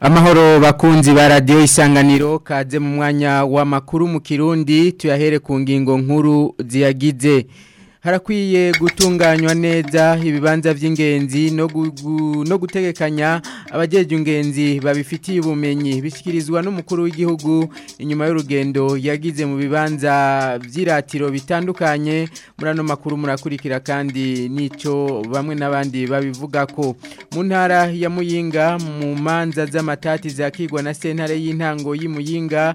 amahoro bakunzi ba radiyo isanganiro kaze mu mwanya wa makuru mu kirundi tuyahere ku ngingo nkuru ziyagize harakwiye gutunganywa neza ibibanza by'ingenzi no gutegekanya abagejeje ingenzi babifitiye ubumenyi bishyikirizwa n'umukuru w'igihugu inyuma y'urugendo yagize mu bibanza by'iratiro bitandukanye muri makuru murakurikira kandi n'icyo bamwe n'abandi babivuga ko mu ntara ya muyinga mu manza z'amatati zakigwa na sentare y'intango y'imuyinga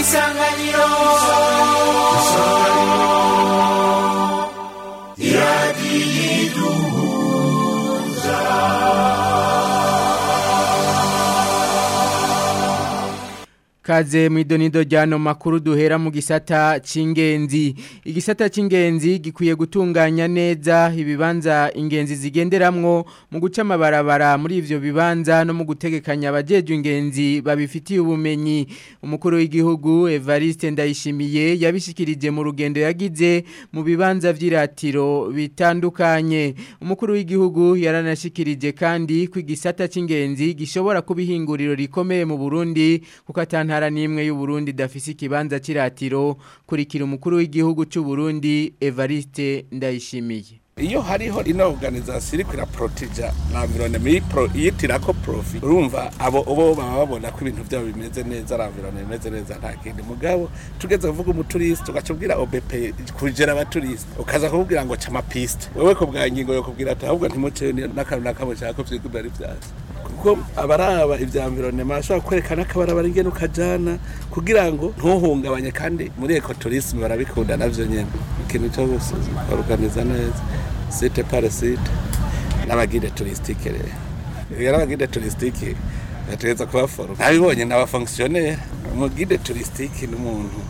isanganiro kaze mu idonido makuru duhera mu gisata cy'ingenzi igisata cy'ingenzi gikwiye gutunganya neza ibibanza ingenzi zigenderamwo mu guca barabara muri ivyo bibanza no mu gutegekanya abajeje ingenzi babifitiye ubumenyi umukuru w'igihugu Evariste Ndayishimiye yabishikirije mu rugendo yagize mu bibanza vy'iratiro bitandukanye umukuru w'igihugu yaranashikirije kandi ku gisata cy'ingenzi gishobora kubihinguriro rikomeye mu Burundi kukatana ntara n'imwe y'uburundi dafise ikibanza cy'iratiro kurikira umukuru w'igihugu cy’u Burundi evariste ndayishimiye iyo hariho ino organization iri kwiraprotija l'environnement yitirako profit urumva abo ubo baba babona ko ibintu byabo bimeze neza l'environnement bimeze neza nta kindi mugabo tugeze kuvuga umuturiste ugacubwira OBP kujera abaturiste ukaza kubwira ngo cama piste wewe kubwa ngingo yo kubwira ati ahubwo ntimuce n'akantu nakabo cyako vyigubira ari vyasi kuko abaraba ibya environnement bashobora kwerekana ko abarabara ingene ukajana kugira ngo ntuhungabanye kandi muri ecotourisme barabikunda navyo nyene ikintu cyo organiza neza site par site n'abagide touristique rero rero abagide touristique bategeza kubaforma abibonye n'abafonctionnaire umugide touristique n'umuntu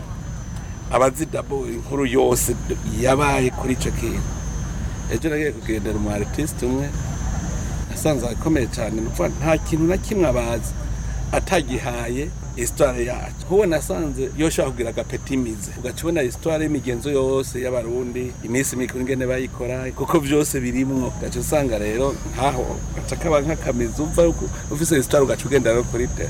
abazi dabo inkuru yose yabaye kuri ico kintu ejo nagiye kugendera umu artiste umwe umusanzu akomeye cyane nta kintu na kimwe abazi atagihaye isitwari yacu wowe nasanze iyo ushobora kugira agapetimize ugaca ubona isitwari y'imigenzo yose y'abarundi iminsi mikuru ingene bayikora kuko byose birimo ugaca usanga rero nkaho gaca kaba nk'akamizi umva ufise isitwari ugaca ugenda rero kuri tera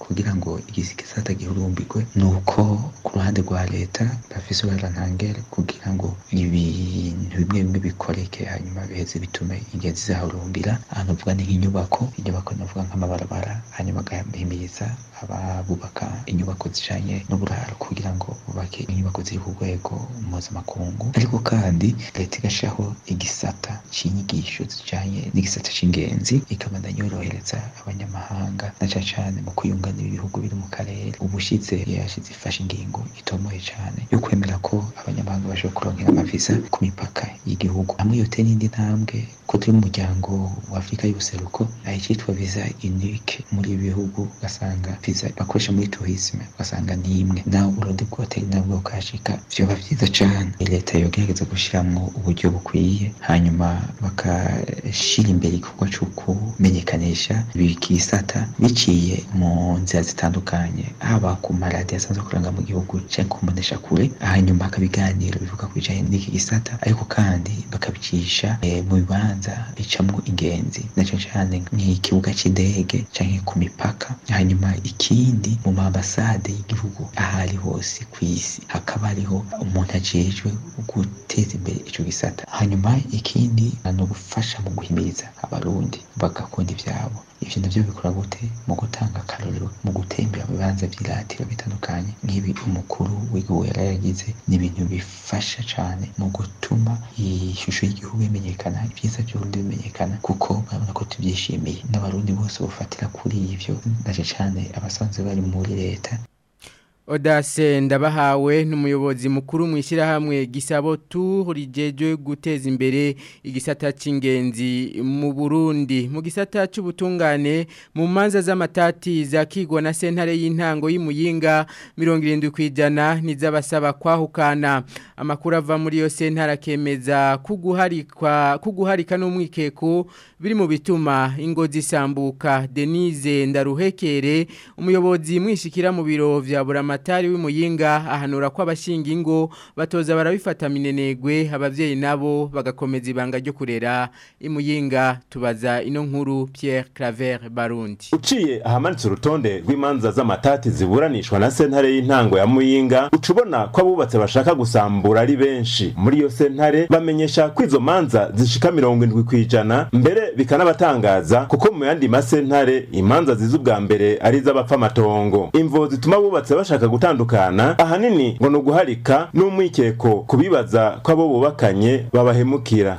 kugira ngo igisata gihurumbirwe ni uko ku ruhande rwa leta bafise barantangere kugira ngo ibintu bimwe bimwe bikoreke hanyuma biheze bitume ingenzi zahurumbira ahantu vuga ni nk'inyubako inyubako navuga nk'amabarabara hanyuma agahimiriza abubaka inyubako zijanye n'uburaro kugira ngo bubake inyubako ziri ku rwego mpuzamakungu ariko kandi leta igashiraho igisata c'inyigisho zijanye n'igisata cy'ingenzi ikabandanya yorohereza abanyamahanga na cyane mu kwiyunga gusangira ibihugu biri mu karere ubushyitse yashyize ifashe ingingo itomoye cyane yo kwemera ko abanyamahanga bashobora kuronkera amavisa ku mipaka y'igihugu hamwe yote n'indi ntambwe kuko wa w'Afurika y'ubuseruko hari icyitwa viza unique muri ibi bihugu ugasanga viza bakoresha muri tourisme ugasanga ni imwe nawe urode bwoteri nabwo ukahashika vyoba vyiza cane leta yogerageza gushiramwo uburyo bukwiye hanyuma bakashira imbere igikorwa co kumenyekanisha ibikisata biciye mu nzira zitandukanye haba ku maradiyo asanzwe akoranga mu gihugu canke ku mboneshakure hanyuma hakabiganiro bivuga ku bijanye n'iki gisata ariko kandi bakabicisha eh, mu bibanza ubanza bicamo ingenzi nacyo cyane nk'ikibuga cy'indege cyangwa ku mipaka hanyuma ikindi mu mambasade y'igihugu ahari hose ku isi hakaba ariho umuntu ajejwe guteza imbere icyo gisata hanyuma ikindi ni ugufasha mu guhimiriza abarundi bagakunda ibyabo ibyo nabyo bikora gute mu gutanga akarorero mu gutembera mu bibanza by'iratiro bitandukanye nk'ibi umukuru w'igihugu yari yagize ni ibintu bifasha cyane mu gutuma iyi shusho y'igihugu imenyekana ibyiza byombi bimenyekana kuko urabona ko tubyishimiye n'abarundi bose bafatira kuri ibyo ndaje cane abasanzwe bari muri leta Odase ndabahawe n'umuyobozi mukuru mu ishyirahamwe gisabo turijejwe guteza imbere igisata cy'ingenzi mu Burundi mu gisata cy'ubutungane mu manza z'amatati zakigwa na sentare y'intango y'imuyinga 70 kwijana nizabasaba kwahukana amakuru ava muri yo sentare akemeza kuguharikwa kuguharika n'umwikeko biri mu bituma ingo zisambuka Denise ndaruhekere umuyobozi mwishikira mu biro vya burama Buramatari w'Imuyinga ahanura ko abashinga ingo batoza barabifata minenegwe abavyeyi nabo bagakomeza ibanga ryo kurera Imuyinga tubaza ino nkuru Pierre Claver Barundi Uciye ahamanitse urutonde rw'imanza z'amatati ziburanishwa na sentare y'intango ya Muyinga ucubona ko abubatse bashaka gusambura ari benshi muri iyo sentare bamenyesha ko izo manza zishika 70 kwijana mbere bikanabatangaza kuko mu yandi masentare imanza zizubwa mbere ari z'abapfamatongo imvo zituma bubatse bashaka bashaka gutandukana ahanini ngo ni uguharika n'umwikeko kubibaza bibaza ko abo bubakanye babahemukira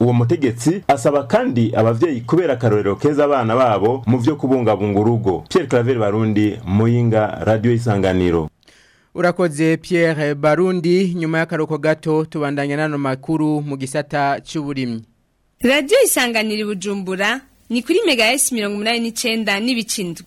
uwo mutegetsi asaba kandi ababyeyi kubera akarorero keza abana babo mu byo kubungabunga urugo Pierre Claver Barundi Muyinga Radio Isanganiro urakoze Pierre Barundi nyuma y'akaruhuko gato tubandanya nano makuru mu gisata cy'uburimyi radiyo isanganira i bujumbura ni kuri mega esi mirongo inani n'icyenda n'ibicindwe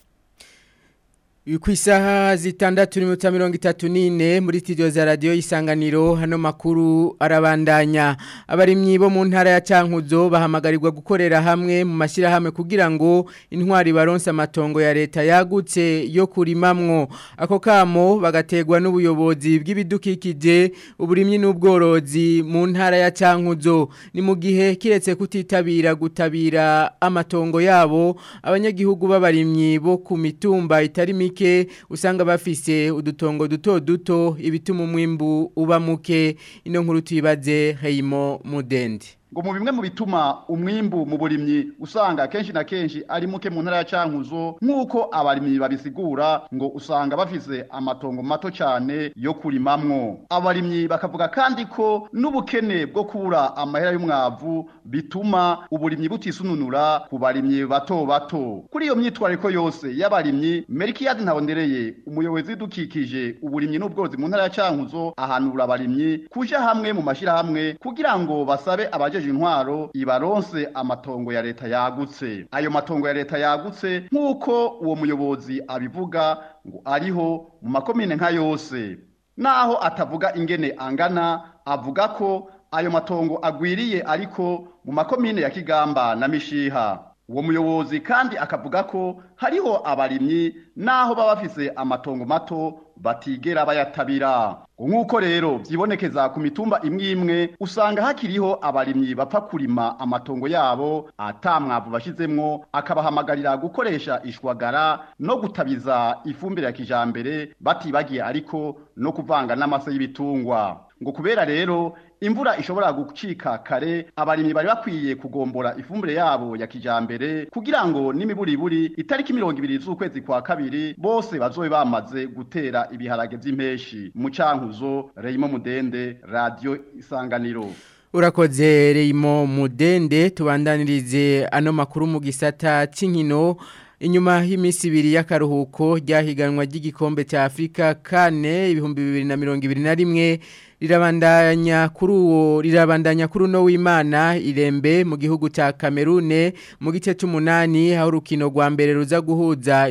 ku isaha zitandatu n'iminota mirongo itatu n'ine muri studio za radiyo y'isanganiro hano makuru arabandanya abarimyi bo mu ntara ya cyankuzo bahamagarirwa gukorera hamwe mu mashyirahamwe kugira ngo intwari baronse amatongo ya leta yagutse yo kurimamwo ako kamo bagategwa n'ubuyobozi bw'ibidukikije uburimyi n'ubworozi mu ntara ya cyankuzo ni mu gihe kiretse kutitabira gutabira amatongo yabo abanyagihugu b'abarimyi bo ku mitumba itari mike mike usanga bafise udutongo duto duto ibituma umwimbu uba muke ino nkuru tuyibaze heyimo mudende ngo mu bimwe mu bituma umwimbu mu burimyi usanga kenshi na kenshi ari muke mu ntara ya Cankuzo nk'uko abarimyi babisigura ngo usanga bafise amatongo mato cyane yo kurimamwo abarimyi bakavuga kandi ko n'ubukene bwo kubura amahera y'umwavu bituma uburimyi butisununura ku barimyi bato bato kuri iyo myitwariko yose y'abarimyi Merikiyadi Ntabondereye umuyobozi dukikije uburimyi n'ubworozi mu ntara ya Cankuzo ahanura abarimyi kuja hamwe mu mashyirahamwe kugira ngo basabe abaje bakoresheje intwaro ibaronse amatongo ya leta yagutse ayo matongo ya leta yagutse nk'uko uwo muyobozi abivuga ngo ariho mu makomine nka yose naho atavuga ingene angana avuga ko ayo matongo agwiriye ariko mu makomine ya kigamba na mishiha uwo muyobozi kandi akavuga ko hariho abarimyi n'aho baba bafise amatongo mato batigera bayatabira nk'uko rero byibonekeza ku mitumba imwe imwe usanga hakiriho abarimyi bapfa kurima amatongo yabo atamwavu bashyizemo akabahamagarira gukoresha ishwagara no gutabiza ifumbire ya kijambere batibagiye ariko no kuvanga n'amase y'ibitungwa ngo kubera rero imvura ishobora gucika kare abarimyi bari bakwiye kugombora ifumbire yabo ya kijambere kugira ngo n'imiburiburi itariki mirongo ibiri z'ukwezi kwa kabiri bose bazobe bamaze gutera ibiharage by'impeshi mu cankuzo Reyimo Mudende Radio Isanganiro urakoze Reyimo Mudende tubandanirize ano makuru mu gisata c'inkino Inyuma himisi ibiri y'akaruhuko ryahiganwa ry'igikombe cya Afrika kane ibihumbi bibiri na na mirongo ibiri 2021 rirabandanya kuri uwo rirabandanya w'imana irembe mu gihugu cya kamerune mu gice cy'umunani aho urukino rwa mbere ruza guhuza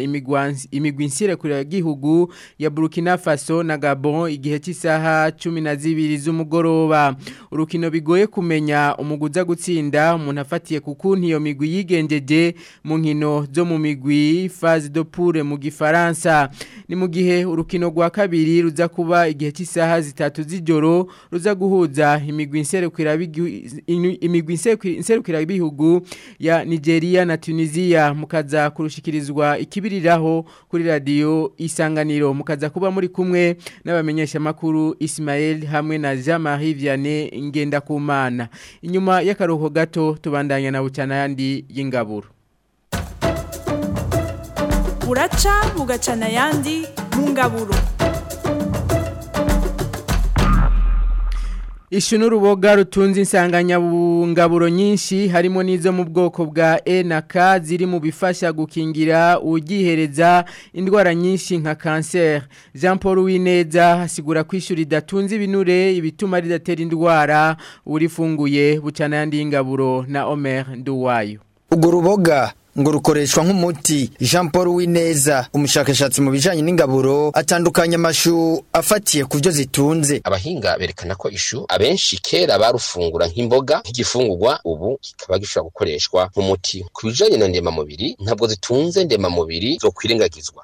imigwi nsirekure ya gihugu ya burkina faso na gabon igihe cy'isaha cumi na zibiri z'umugoroba urukino bigoye kumenya umuguza gutsinda umuntu afatiye ku kuntu iyo migwi yigenjeje mu zo mu migwi faz do pure mu gifaransa ni mu gihe urukino rwa kabiri ruza kuba igihe cy'isaha zitatu z'ijoro siporo ruza guhuza imigwi inserukira ibihugu ya Nigeria na Tunisia mukaza kurushikirizwa ikibiriraho kuri radio isanganiro mukaza kuba muri kumwe n'abamenyesha makuru Ismael hamwe na Jean-Marie Vianney ngenda kumana inyuma y'akaruho gato tubandanya na bucana yandi y'ingaburo buraca bugacana yandi mu Ishi n'uruboga rutunze insanganyabungaburo nyinshi harimo n'izo mu bwoko bwa E na K ziri mu bifasha gukingira ugihereza indwara nyinshi nka kanseri. Jean Paul Wineza asigura kwishura idatunze ibinure ibituma ridatera indwara urifunguye bucana yandi ingaburo na Omer Nduwayo. Ugo ruboga ngo rukoreshwa nk'umuti jean paul w'ineza umushakashatsi mu bijyanye n'ingaburo atandukanya amashu afatiye ku byo zitunze abahinga berekana ko ishu abenshi kera barufungura nk'imboga nk'igifungurwa ubu kikaba gishobora gukoreshwa nk'umuti ku bijyanye na ndemamubiri ntabwo zitunze ndemamubiri zo kwirengagizwa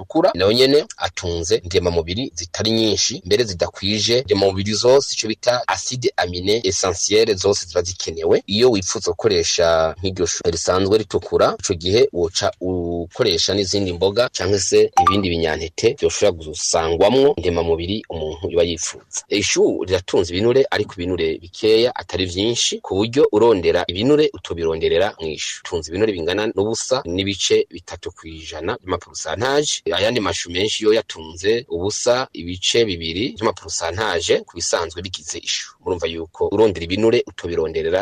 atukura nayo nyene atunze ndemamubiri zitari nyinshi mbere zidakwije ndemamubiri zose icyo bita acide amine essentielle zose ziba zikenewe iyo wipfuza gukoresha nk'iryo shu risanzwe ritukura icyo gihe woca ukoresha n'izindi mboga cyangwa se ibindi binyantete byoshobora gusangwamwo ndemamubiri umuntu iba yifuza ishu riratunze ibinure ariko ibinure bikeya atari byinshi ku buryo urondera ibinure tubironderera mu ishu tunze ibinure bingana n'ubusa n'ibice bitatu ku ijana by'amapurusantaje ayandi mashu menshi yo yatunze ubusa ibice bibiri by'amapurusantaje ku bisanzwe bigize ishu murumva yuko urondera ibinure utubironderera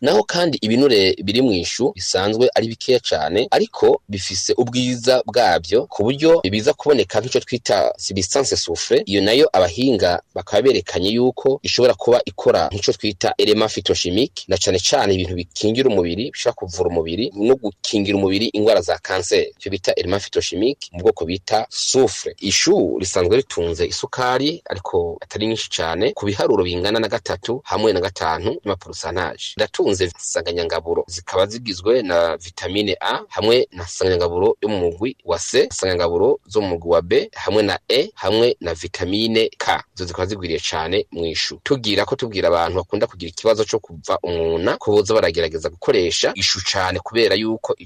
naho kandi ibinure biri mu ishu bisanzwe ari bikeya cyane ariko bifise ubwiza bwabyo ku buryo biza kuboneka nk'icyo twita substance soufre iyo nayo abahinga bakaba berekanye yuko ishobora kuba ikora nk'icyo twita elema phytochimique na cyane cyane ibintu bikingira umubiri bishobora kuvura umubiri no gukingira umubiri indwara za kanseri icyo bita elema phytochimique mu bwoko bita soufre ishu risanzwe ritunga bavanze isukari ariko atari nyinshi cyane ku biharuro bingana na gatatu hamwe na gatanu y'amaporosanaje ndatunze insanganyangaburo zikaba zigizwe na vitamine a hamwe na insanganyangaburo yo mu mugwi wa c insanganyangaburo zo mu mugwi wa b hamwe na e hamwe na vitamine k izo zikaba zigwiriye cyane mu ishu tubwira ko tubwira abantu bakunda kugira ikibazo cyo kuva umwuna ko boza baragerageza gukoresha ishu cyane kubera yuko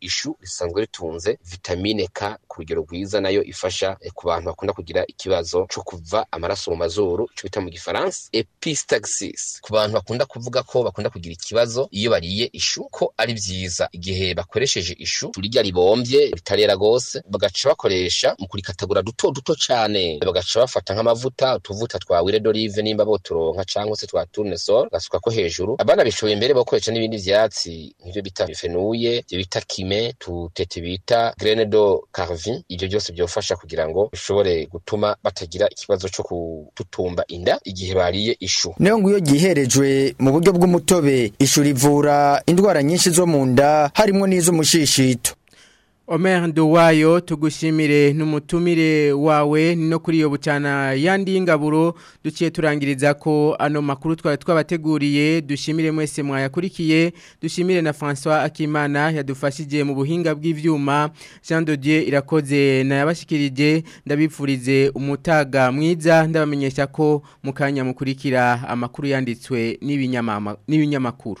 ishu risanzwe ritunze vitamine ka ku rugero rwiza nayo ifasha eh, ku bantu bakunda kugira ikibazo cyo kuva amaraso mu mazuru cyo bita mu gifaransa epistaxis ku bantu bakunda kuvuga ko bakunda kugira ikibazo iyo bari bariye ishu ko ari byiza igihe bakoresheje ishu turirya ribombye ritarera gose bagaca bakoresha mu kurikatagura duto duto cyane bagaca bafata nk'amavuta utuvuta twa wire d'olive nimba boturonka canke se twa tournesol gasuka ko hejuru abana bishoboye mbere bakoresha n'ibindi byatsi nk'ivyo bita bifenuye ivyo bita kime tutete bita graine do carvi byose byofasha kugira ngo bishobore gutuma batagira ikibazo cyo kututumba inda igihe bariye ishu niyo nguyo giherejwe mu buryo bw'umutobe ishu rivura kuvura indwara nyinshi zo mu nda harimo n'iz'umushishito Omer Nduwayo tugushimire n'umutumire wawe no kuri iyo bucana yandi ingaburo duciye turangiriza ko ano makuru twari twabateguriye dushimire mwese mwayakurikiye dushimire na François Akimana yadufashije mu buhinga bw'ivyuma Jean de irakoze na yabashikirije ndabipfurize umutaga mwiza ndabamenyesha ko mukanya mukurikira amakuru yanditswe n'ibinyamakuru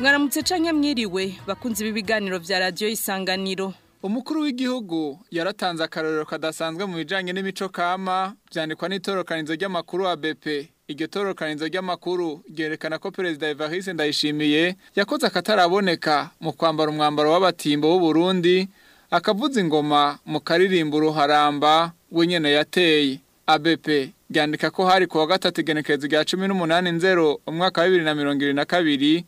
mwaramutse ca mwiriwe bakunze ibi biganiro bya radiyo isanganiro umukuru w'igihugu yaratanze akarorero kadasanzwe mu bijyanye n'imico kama byandikwa n'itororokanizo ry'amakuru ABP, bepe iryo tororokanizo ry'amakuru ryerekana ko perezida evariste ndayishimiye yakoze akataraboneka mu kwambara umwambaro w'abatimbo w'uburundi akavuza ingoma mu karirimbo uruharamba wenyine yateye ABP ryandika ko hari ku wa gatatu igenekerezo rya cumi n'umunani nzero umwaka wa bibiri na mirongo irindwi na kabiri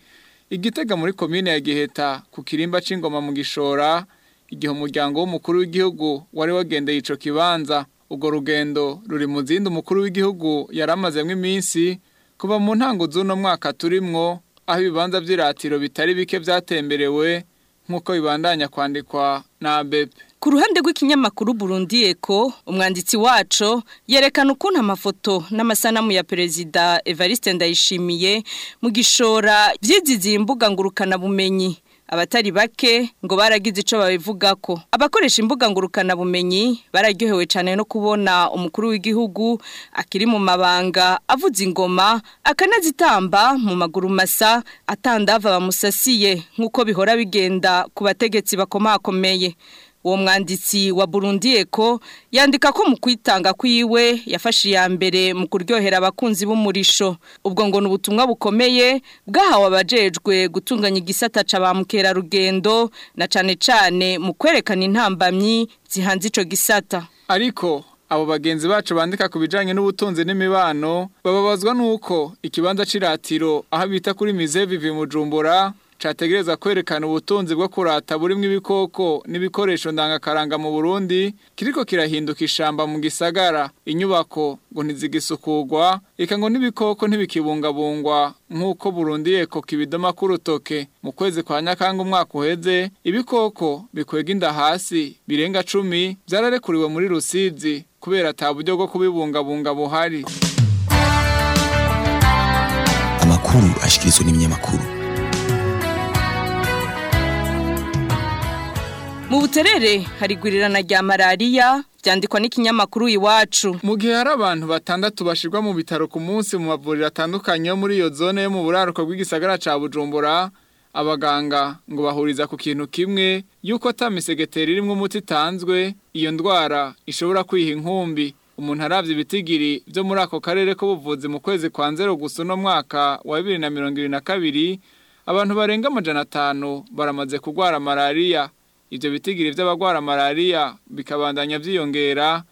igitega muri komine ya giheta ku kirimba cy'ingoma mu gishora igihe umuryango w'umukuru w'igihugu wari wagendeye icyo kibanza ubwo rugendo ruri mu zindi umukuru w'igihugu yari amazemo iminsi kuva mu ntango z'uno mwaka turimwo aho ibibanza by'iratiro bitari bike byatemberewe nk'uko bibandanya kwandikwa na bepe ku ruhande rw'ikinyamakuru Burundi Eko umwanditsi wacu yerekana ukuntu amafoto n'amasanamu ya perezida Evariste Ndayishimiye mu gishora byizigiye imbuga ngurukana bumenyi abatari bake ngo baragize icyo babivuga ko abakoresha imbuga bumenyi bararyohewe cyane no kubona umukuru w'igihugu akiri mu mabanga avuze ingoma akanazitamba mu maguru masa atandava bamusasiye nk'uko bihora bigenda ku bategetsi bakomakomeye uwo mwanditsi wa Burundi Eco yandika ko mu kwitanga kwiwe yafashe ya mbere mu kuryohera abakunzi b'umurisho ubwo ngo n'ubutumwa bukomeye bwahawe abajejwe gutunganya igisata ca ba mukerarugendo na cane cane mu kwerekana intambamyi zihanze ico gisata ariko abo bagenzi bacu bandika ku bijanye n'ubutunzi n'imibano bababazwa n'uko ikibanza cy'iratiro aho bita kuri Mize mizeve mujumbura. cyategereza kwerekana ubutunzi bwo kurata burimo ibikoko n'ibikoresho ndangakaranga mu burundi kiriko kirahinduka ishyamba mu gisagara inyubako ngo ntizigisukugwa reka ngo n'ibikoko ntibikibungabungwa nk'uko burundiye ko kibidoma k'urutoke mu kwezi kwa nyakanga umwaka uheze ibikoko bikwega inda hasi birenga cumi byararekuriwe muri rusizi kubera ata buryo bwo kubibungabunga buhari amakuru ashyikirizwa n'ibinyamakuru mu buterere hari igwirirana rya malariya byandikwa n'ikinyamakuru iwacu mu gihe hari abantu batandatu bashyirwa mu bitaro ku munsi mu mavuriro atandukanye yo muri iyo zone mu buraruko bw'igisagara cya bujumbura abaganga ngo bahuriza ku kintu kimwe y'uko tamisegeteri irimo umuti itanzwe iyo ndwara ishobora kwiha inkumbi umuntu arabye ibitigiri byo muri ako karere k'ubuvuzi mu kwezi kwa nzero gusa mwaka wa na mirongo na kabiri abantu barenga amajana atanu baramaze kugwara malariya ibyo bitigiri by'abagwara malariya bikabandanya byiyongera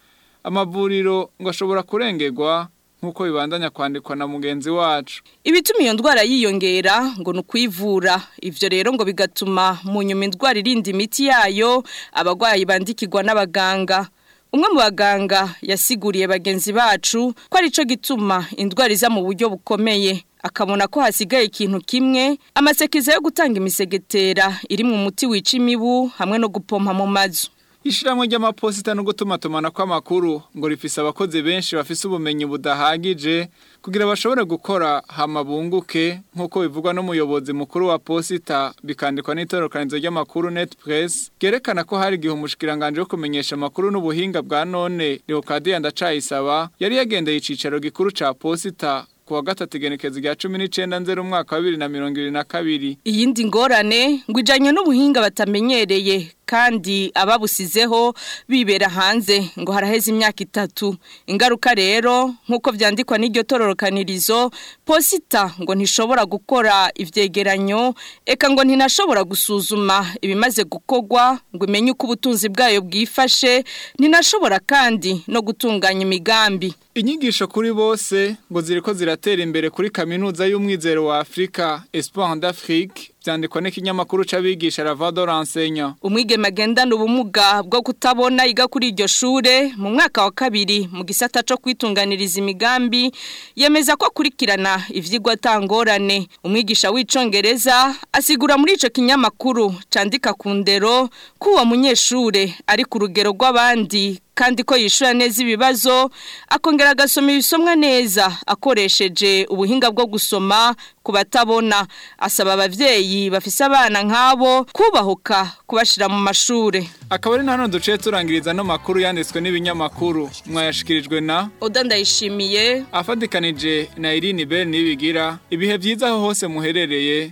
amavuriro ngo ashobora kurengegwa nk'uko bibandanya kwandikwa na mugenzi wacu ibituma iyo ndwara yiyongera ngo ni ukwivura ibyo rero ngo bigatuma mu nyuma indwara irinda imiti yayo abagwayi bandikirwa n'abaganga umwe mu baganga yasiguriye bagenzi bacu ko cyo gituma indwara iza mu buryo bukomeye akabona ko hasigaye ikintu kimwe amasekiza yo gutanga imisegetera iri mu muti wica imibu hamwe no gupompa mu mazu ishyirahamwe ry'amaposita no gutuma tumana kw'amakuru ngo rifise abakozi benshi bafise ubumenyi budahagije kugira bashobore gukora hamabunguke nk'uko bivugwa n'umuyobozi mukuru wa posita bikandikwa n'itorokanizo ry'amakuru net press ryerekana ko hari igihe umushikiranganje wo kumenyesha amakuru n'ubuhinga bwa none leokadiya ndacayisaba yari yagendeye icyicaro gikuru cya posita kuwa gatatu igenekezo rya cumi n'icyenda nzero umwaka wa bibiri na mirongo na kabiri iyindi ngorane ngo ijyanye n'ubuhinga batamenyereye kandi ababusizeho bibera hanze ngo haraheze imyaka itatu ingaruka rero nk'uko byandikwa n'iryo tororokanirizo posita ngo ntishobora gukora ibyegeranyo eka ngo ntinashobora gusuzuma ibimaze gukogwa ngo imenye uko ubutunzi bwayo bwifashe ntinashobora kandi no gutunganya imigambi inyigisho kuri bose ngo ziriko ziratera imbere kuri kaminuza y'umwizero wa afurika Espoir d'afrique byandikwa n'ikinyamakuru cy'abigisha Ravador Ransenya Umwige agendana ubumuga bwo kutabona iga kuri iryo shure mu mwaka wa kabiri mu gisata cyo kwitunganiriza imigambi yemeza ko akurikirana ivyigwa tangorane umwigisha w'icongereza asigura muri ico kinyamakuru candika ku ndero ko uwo munyeshure ari ku rugero rw'abandi kandi ko yishura neza ibibazo akongera agasoma ibisomwa neza akoresheje ubuhinga bwo gusoma ku batabona asaba ababyeyi bafise abana nk'abo kubahuka kubashira mu mashuri akaba ari nanone duciye turangiriza ano makuru yanditswe n'ibinyamakuru mwayashyikirijwe na oda ndayishimiye afatikanije na irine bene n'ibigira ibihe byiza aho hose muherereye